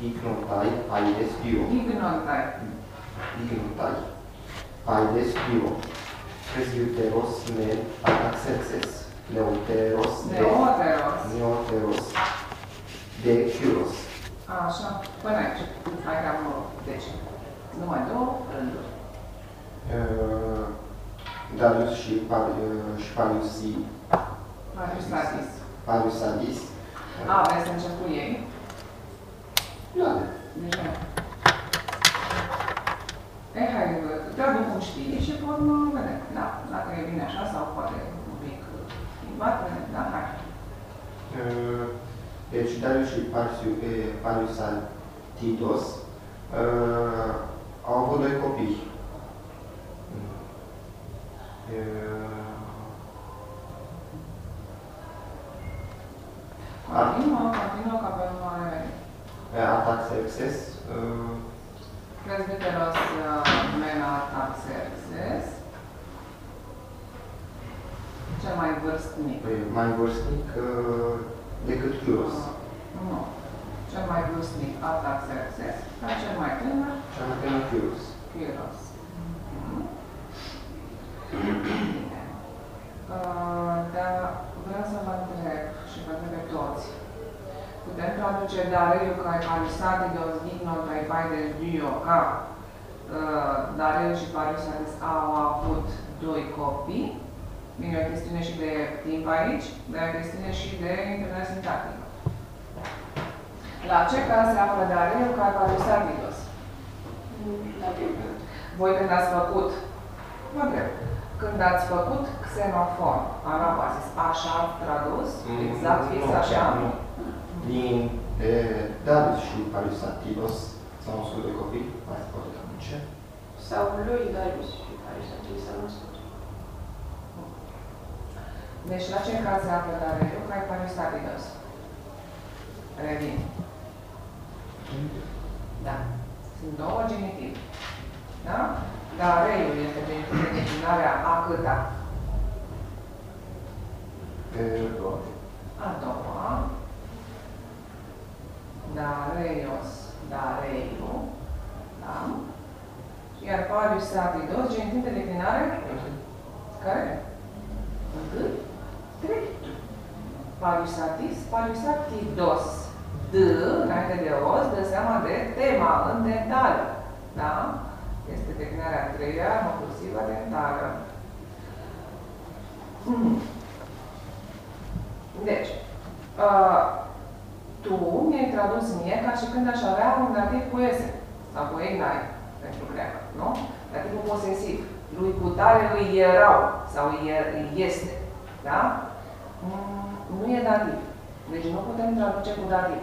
ignotai aides dio. Ignotai. Ignotai aides dio. Presbyteros ne ataxenses. Neoteros de... Neoteros. Neoteros de Kyros. Așa, până aici. Hai că am deci. Numai două rânduri. Uh, Darius și, Par, uh, și Pariusi, Mariusadis. Pariusadis. A, vrei să încep cu ei? Da. Deci nu. E, hai, traduc cum știi și pe urmă vedem. Da, dacă e bine așa sau poate un pic schimbat, vedem. Da, hai. Uh, Deci Darius și Parsiu- eh, Pariusatidos uh, au avut doi copii. Uh, Ataxerxes, uh, Presbiteros uh, Mena Taxerxes, cel mai vârstnic. mai vârstnic uh, decât Kyros. Nu. Cel mai vârstnic Ataxerxes, ca cel mai tânăr Cel mai tânăr Kyros. Kyros. Mhm. Bine. Uh, Dar vreau să vă întreb și vă întreb pe toți. Putem traduce Dareiu ca Parisaticos dignos mai pai de Dio ca uh, Dareiu și Parisatis au avut doi copii. Bine, e o chestiune și de timp aici, dar e o chestiune și de internet sintactică. La ce caz se află Dareiu ca Parisaticos? La Biblie. Voi când ați făcut, mă întreb, când ați făcut xenofon, arab a zis, așa ați tradus? Exact fix Nu, așa? nu. Din eh, Darius și Pariusatidos s-au născut doi copii, mai poate traduce. Sau lui Darius și care s-a întâlnit s-a născut. Deci la ce caz se află Dareiu ca Parisaticos? Revin. Da. Sunt două genitive. Da? Dareiu este genitiv de declinarea a câta? Eh, A doua. Dareios, Dareiu. Da? Iar Parisaticos, genitiv de declinare? Care? Întâi? Trei. Parisatis, parisatidos. D, înainte de os, dă seama de tema în dentală. Da? Este declinarea a treia, inclusivă dentală. Mm. Deci, uh, tu mi-ai tradus mie ca și când aș avea un dativ cu ese sau cu egnai pentru greacă, nu? Dativul posesiv. Lui cu tare lui erau sau e- este. Da? Mm, Nu e dativ. Deci nu putem traduce cu dativ.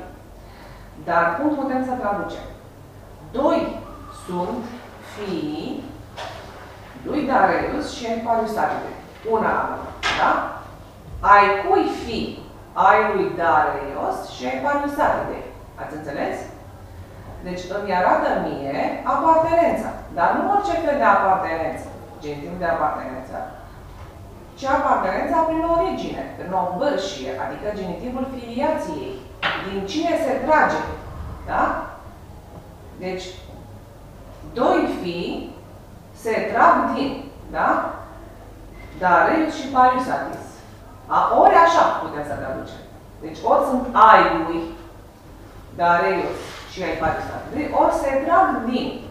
Dar cum putem să traducem? Doi sunt fiii lui Dareius și ai Pariusatide. Una la mână. Da? Ai cui fi? Ai lui Dareios și ai Pariusatide. Ați înțeles? Deci îmi arată mie apartenența. Dar nu orice fel de apartenență, genitiv de apartenență, ci apartenența prin origine, prin o bârșie, adică genitivul filiației. Din cine se trage? Da? Deci, doi fii se trag din, da? Dareius și Pariusatis. A, ori așa putem să traducem. Deci ori sunt ai lui Dareius și ai Pariusatis, ori se trag din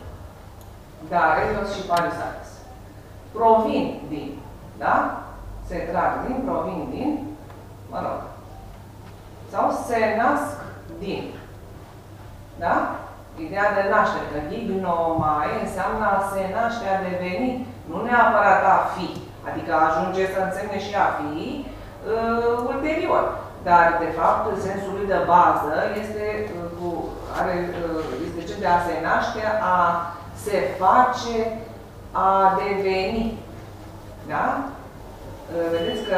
Dareius și Pariusatis. Provin din, da? Se trag din, provin din, mă rog. Sau se nasc din. Da? Ideea de naștere, că lignomai înseamnă a se naște, a deveni, nu neapărat a fi. Adică ajunge să însemne și a fi uh, ulterior. Dar, de fapt, sensul lui de bază este, uh, cu, are, uh, este cel de a se naște, a se face, a deveni. Da? Uh, vedeți că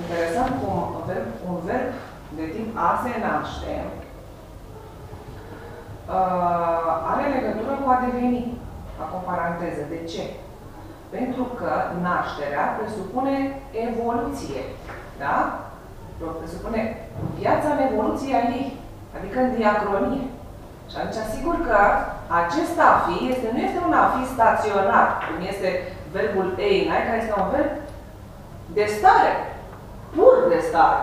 interesant cum verb, un verb de tip a se naște uh, are legătură cu a deveni, fac o paranteză. De ce? Pentru că nașterea presupune evoluție, da? Presupune viața în evoluția ei, adică în diacronie. Și atunci, sigur că acest a fi este, nu este un a fi staționar, cum este verbul einai, care este un verb de stare, pur de stare.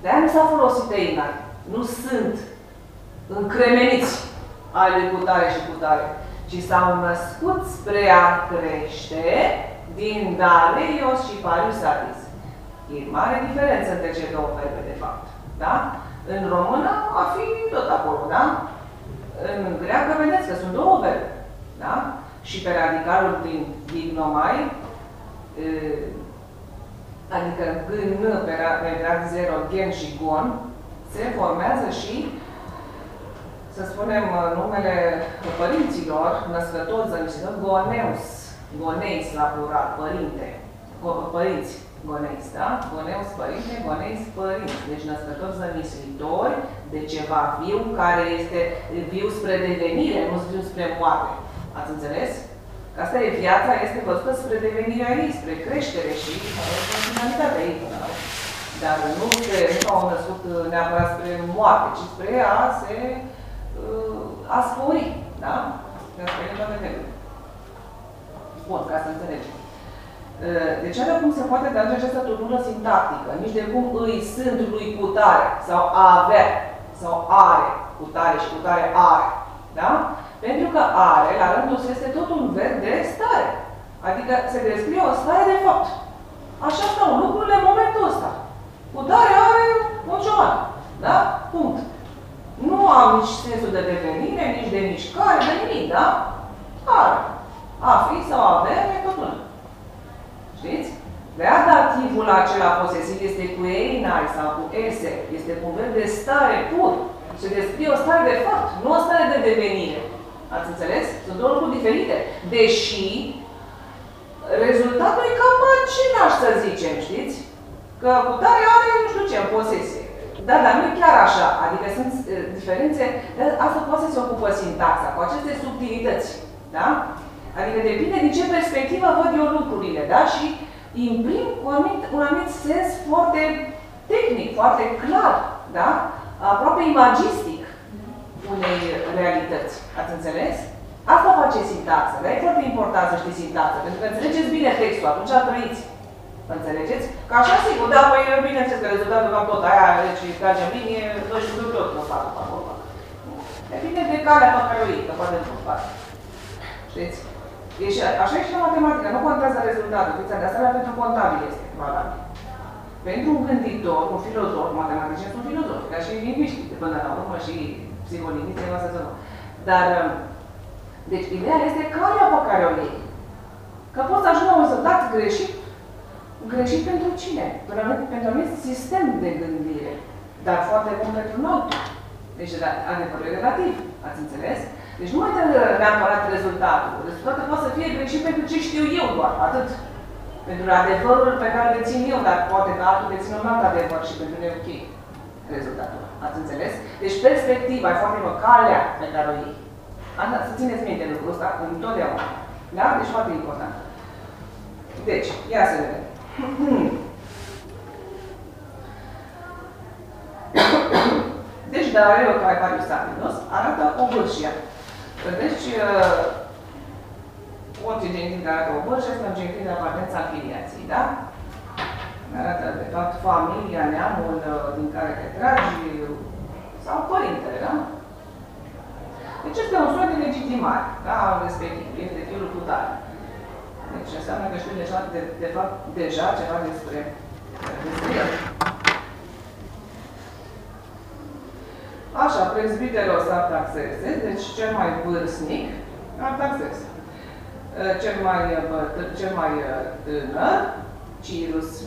De-aia nu s-a folosit einai. Nu sunt încremeniți ai lui cutare și cutare, ci s-au născut spre a crește din Daleios și Pariusatis. E mare diferență între cele două verbe, de fapt. Da? În română a fi tot acolo, da? În greacă vedeți că sunt două verbe. Da? Și pe radicalul din dignomai, adică gân, pe, pe rad 0, gen și gon, se formează și, să spunem, numele părinților, născători, zămișilor, goneus, goneis la plural, părinte, părinți, goneis, da? Goneus părinte, goneis părinți, deci născători zămislitori de ceva viu care este viu spre devenire, nu viu spre moarte. Ați înțeles? Că asta e viața, este văzută spre devenirea ei, spre creștere și finalitatea ei până la Dar nu, se, nu s-au născut neapărat spre moarte, ci spre a se uh, a spori, da? De a spori toate felurile. Bun, ca să înțelegem. Uh, deci are cum se poate trage această turnură sintactică, nici de cum îi sunt lui cutare sau a avea sau are cutare și cutare are. Da? Pentru că are, la rândul său, este tot un verb de stare. Adică se descrie o stare de fapt. Așa stau lucrurile în momentul ăsta. Cutare are un cioban. Da? Punct. Nu am nici sensul de devenire, nici de mișcare, de nimic, da? Are. A fi sau a avea e tot una. Știți? Readativul acela posesiv este cu einai sau cu ese. Este cu verb de stare pur. Se descrie o stare de fapt, nu o stare de devenire. Ați înțeles? Sunt două lucruri diferite. Deși rezultatul e cam același, să zicem, știți? Că cu tare are, nu știu ce, în posesie. Da, dar nu e chiar așa. Adică sunt uh, diferențe, dar asta poate să se ocupă sintaxa, cu aceste subtilități. Da? Adică depinde din ce perspectivă văd eu lucrurile, da? Și imprim un anumit, un anumit sens foarte tehnic, foarte clar, da? Aproape imagistic unei realități. Ați înțeles? Asta face sintaxa. Dar e foarte important să știți sintaxa, pentru că înțelegeți bine textul, atunci trăiți. Înțelegeți? Că așa sigur, da, păi bine înțeles că rezultatul cam tot aia, deci trage în linie, noi și tot nu fac pe acolo. Depinde de calea pe care o iei, că poate nu fac. Știți? Deci așa e și la matematică, nu contează rezultatul. Fiți de asta pentru contabil este valabil. Pentru un gânditor, un filozof, matematicieni sunt filozofi, ca și lingviști, până la urmă și psiholingviști, nu să nu. Dar, um, deci, ideea este calea pe care o iei. Că poți să ajungi la un rezultat greșit, greșit pentru cine? Pentru un anumit sistem de gândire, dar foarte bun pentru un altul. Deci, adevărul e relativ, ați înțeles? Deci nu mai trebuie neapărat rezultatul. Rezultatul poate să fie greșit pentru ce știu eu doar, atât. Pentru adevărul pe care le țin eu, dar poate că altul deține un alt adevăr și pentru noi ok rezultatul. Ați înțeles? Deci perspectiva e foarte mult, calea pe care o iei. Asta, să țineți minte lucrul ăsta întotdeauna. Da? Deci foarte important. Deci, ia să vedem. Deci, Dario Caiparius Sapinos arată o vârșie. Deci, orice gentil care arată o vârșie este un gentil de apartență a filiației, da? Arată, de fapt, familia, neamul din care te tragi, sau părintele, da? Deci este un soi de legitimare, da, respectiv, este fiul cu tare. Deci înseamnă că știu deja, de, de fapt, deja ceva despre, despre el. Așa, prezbiteros Artaxerxes, deci cel mai vârstnic, Artaxerxes. Cel mai, cel mai tânăr, Cirus.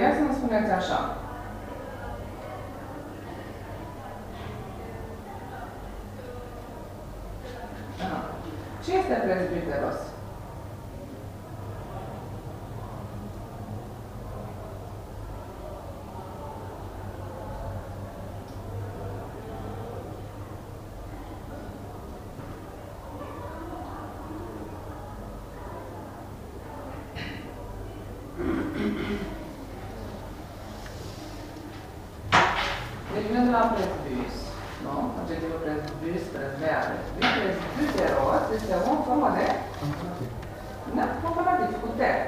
Ia să-mi spuneți așa. Ce este prezbiteros? Deci, la presbit. este o formă de da, comparativ cu ter.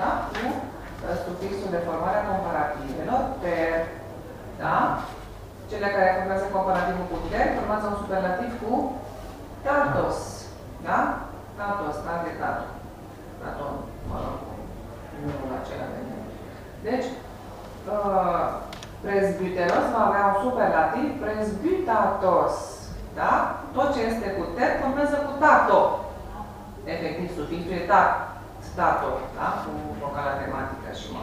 Da? Cu uh, sufixul de formare a comparativelor, ter. Da? Cele care formează comparativul cu ter formează un superlativ cu tatos. Da? Tatos, da de tato. Tato, mă rog, nu acela de Deci, uh, presbyteros va avea un superlativ presbytatos. Da? Tot ce este cu ter formează cu tato. Efectiv, sufixul e tat, stato, da? Cu vocala tematică și mă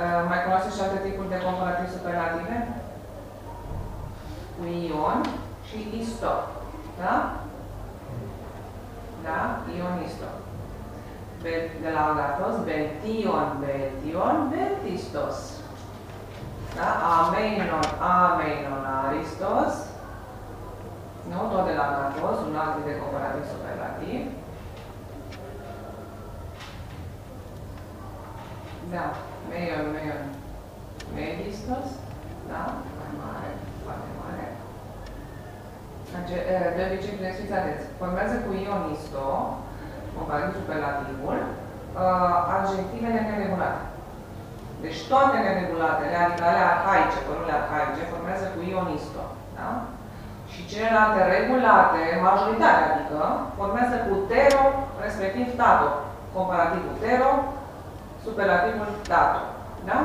Uh, mai cunoașteți și alte tipuri de comparativ superlative? Cu ion și isto. Da? Da? Ion isto. De la agatos, betion, betion, betistos. Da? Ameinon, ameinon, aristos. Nu? Tot de la agatos, un alt de comparativ superlativ. Da. Meion, meion. Medistos. Da? Mai mare, foarte mare. De obicei, presuiți atenți. Formează cu ionisto, comparativ superlativul, adjectivele neregulate. Deci toate neregulatele, adică alea arhaice, părurile arhaice, formează cu ionisto. Da? Și celelalte regulate, majoritatea adică, formează cu tero, respectiv tato. Comparativul tero, superlativul tato. Da?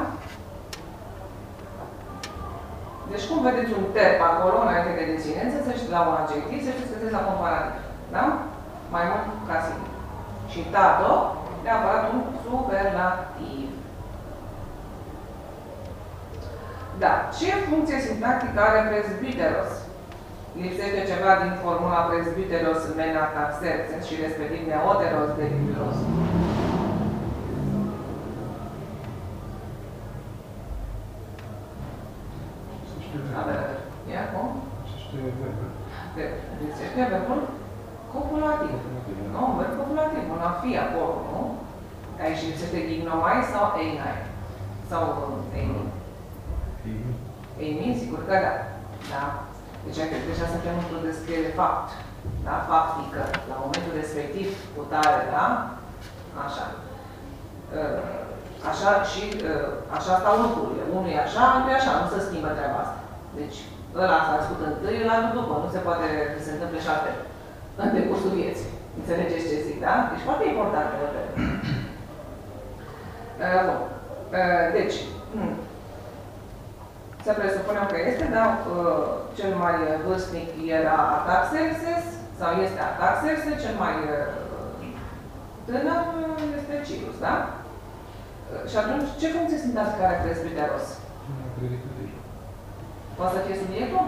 Deci cum vedeți un terp acolo, înainte de deținență, să știți la un adjectiv, să știți că la comparativ. Da? Mai mult ca sigur. Și tato, neapărat un superlativ. Da. Ce funcție sintactică are presbyteros? Lipsește ceva din formula presbyteros în mena taxerțes și respectiv neoteros de biblos. Ia cum? Lipsește verbul copulativ. Nu, verb copulativ. Un a fi acolo, nu? Aici lipsește gignomai sau einai. Sau eini. Eini, sigur că da. Da? Deci deja suntem într-o descriere fapt. Da? Faptică. La momentul respectiv, cu tare, da? Așa. Așa și așa stau lucrurile. Unul e așa, altul e așa. Nu se schimbă treaba asta. Deci, ăla s-a născut întâi, ăla după. Nu se poate să se întâmple și altfel. În decursul vieții. Înțelegeți ce zic, da? Deci foarte important. Bun. Deci, hmm. să presupunem că este, da, cel mai vârstnic era Ataxerxes, sau este Ataxerxes, cel mai tânăr este Cirus, da? Și atunci, ce funcție sunt astea care presbiteros? Poate să fie subiectul?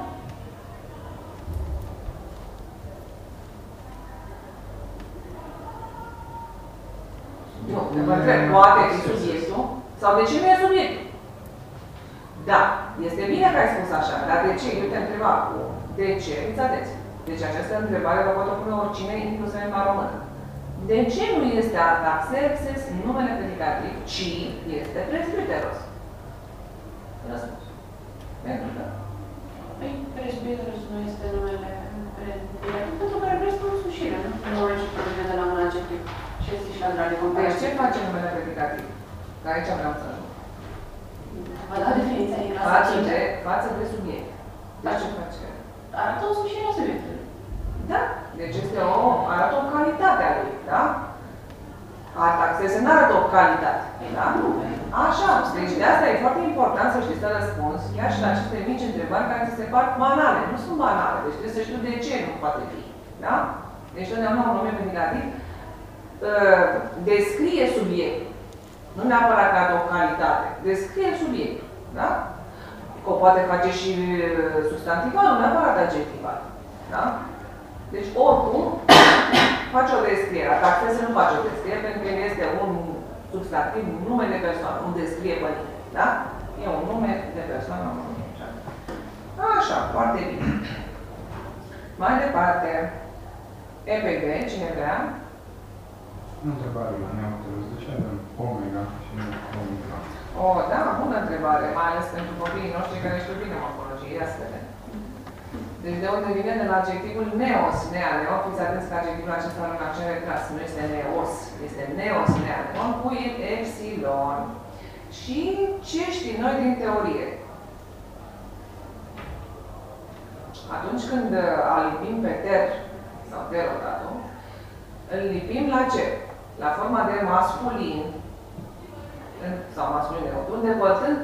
Nu, vă întreb, poate fi subiectul? Sau de ce nu e subiectul? Da, este bine că ai spus așa, dar de ce? Eu te întreba cu de ce? Fiți atenți. Deci această întrebare vă poate pune oricine, inclusiv în română. De ce nu este Artaxerxes numele predicativ, ci este presbiteros? Răspuns. Pentru că? Păi, presbiteros nu este numele predicativ, pentru că reprezintă o sușire, nu? Nu orice provine de la un adjectiv. Și este și la drag de comparație. Deci ce face numele predicativ? Că aici vreau să ajung. Vă dau definiția din clasa Față 5. de, față de subiect. Dar ce face? Arată o sușire a subiectului. Da. Deci este o, arată o calitate a lui, da? Ataxese nu arată o calitate, da? Așa. Deci de asta e foarte important să știți să răspunzi chiar și la aceste mici întrebări care ți se par banale. Nu sunt banale, deci trebuie să știu de ce nu poate fi. Da? Deci totdeauna un nume predicativ uh, descrie subiectul. Nu neapărat ca o calitate. Descrie subiectul. Da? Că o poate face și uh, substantival, nu neapărat adjectival. Da? Deci, oricum, face o descriere. Ataxese nu face o descriere pentru că este un substantiv, un nume de persoană, nu descrie pe nimeni. Da? E un nume de persoană. Așa, foarte bine. Mai departe, EPG, cine vrea? Întrebare la neautorus. De ce avem omega și nu omega? O, da, bună întrebare, mai ales pentru copiii noștri care știu bine morfologie. Ia să vedem. Deci de unde vine de la adjectivul neos, nea, neo, fiți atenți că adjectivul acesta în accent retras, nu este neos, este neos, nea, neon, cu epsilon. Și ce știm noi din teorie? Atunci când îl lipim pe ter sau terotatul, îl lipim la ce? La forma de masculin sau masculin neutru, îndepărtând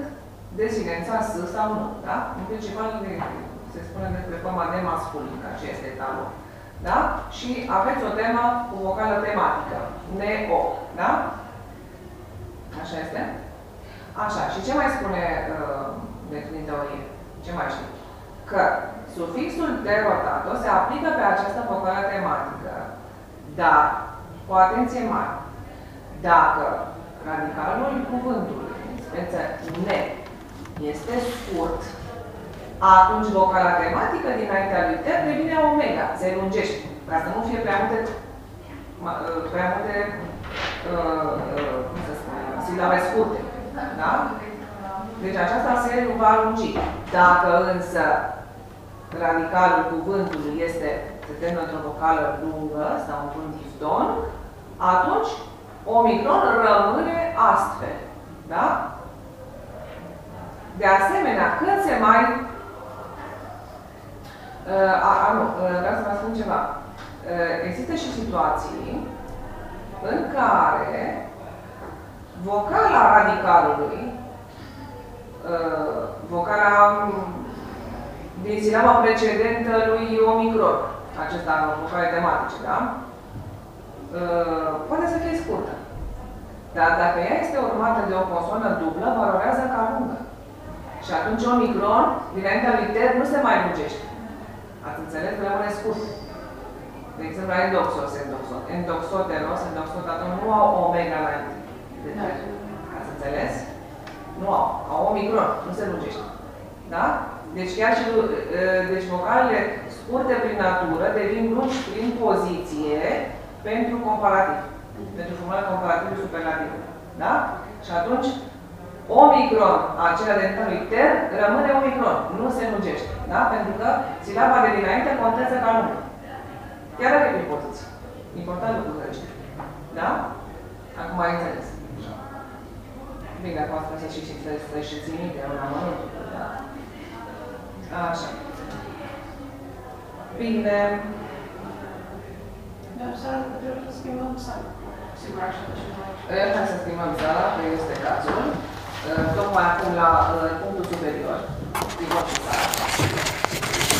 desinența S sau nu, da? În principal se spune despre forma de masculin, așa este talon. Da? Și aveți o temă cu vocală tematică, ne-o, da? Așa este? Așa, și ce mai spune uh, din teorie? Ce mai știu? Că sufixul derotato se aplică pe această vocală tematică, dar, cu atenție mare, dacă radicalul cuvântului, în speță ne, este scurt, atunci vocala tematică dinaintea lui ter devine omega, se lungește, ca să nu fie prea multe, prea multe uh, uh, cum să spune, silabe scurte. Da? Deci aceasta se va lungi. Dacă însă radicalul cuvântului este se termină într-o vocală lungă sau într-un difton, atunci omicron rămâne astfel. Da? De asemenea, când se mai... Uh, a, a, nu, uh, vreau să vă spun ceva. Uh, există și situații în care vocala radicalului, uh, vocala din silaba precedentă lui omicron, acesta vocale tematice, da? Uh, poate să fie scurtă. Dar dacă ea este urmată de o consonă dublă, valorează ca lungă. Și atunci omicron, dinaintea lui ter, nu se mai lungește. Ați înțeles? Rămâne scurt. De exemplu, endoxos, endoxot. Endoxoteros, endoxotaton nu au omega înainte. Deci, ați înțeles? Nu au. Au omicron, nu se lungește. Da? Deci chiar și deci vocalele scurte prin natură devin lungi prin poziție pentru comparativ. Pentru formularea comparativă superlativă. Da? Și atunci omicron, acela de lui ter, rămâne omicron, nu se lungește. Da? Pentru că silaba de dinainte contează ca lungă. Chiar dacă e prin poziție. Important lucru să știi. Da? Acum ai înțeles. Bine, acum trebuie să și să, să și ții minte un amănunt. Da? Așa. Bine. Dar sala, trebuie să schimbăm sala. Sigur, așa ceva. Hai să schimbăm sala, că este cazul. Uh, tocmai acum la uh, punctul superior. Schimbăm sala.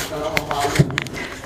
Să luăm o pauză.